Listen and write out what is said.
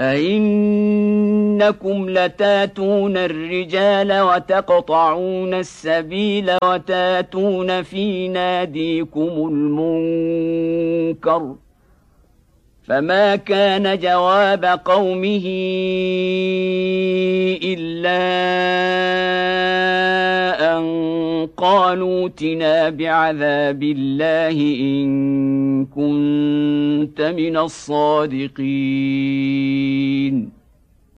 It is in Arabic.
أئنكم لتاتون الرجال وتقطعون السبيل وتاتون في ناديكم المنكر فما كان جواب قومه إلا أن قالوا ائتنا بعذاب الله إن كنت من الصادقين.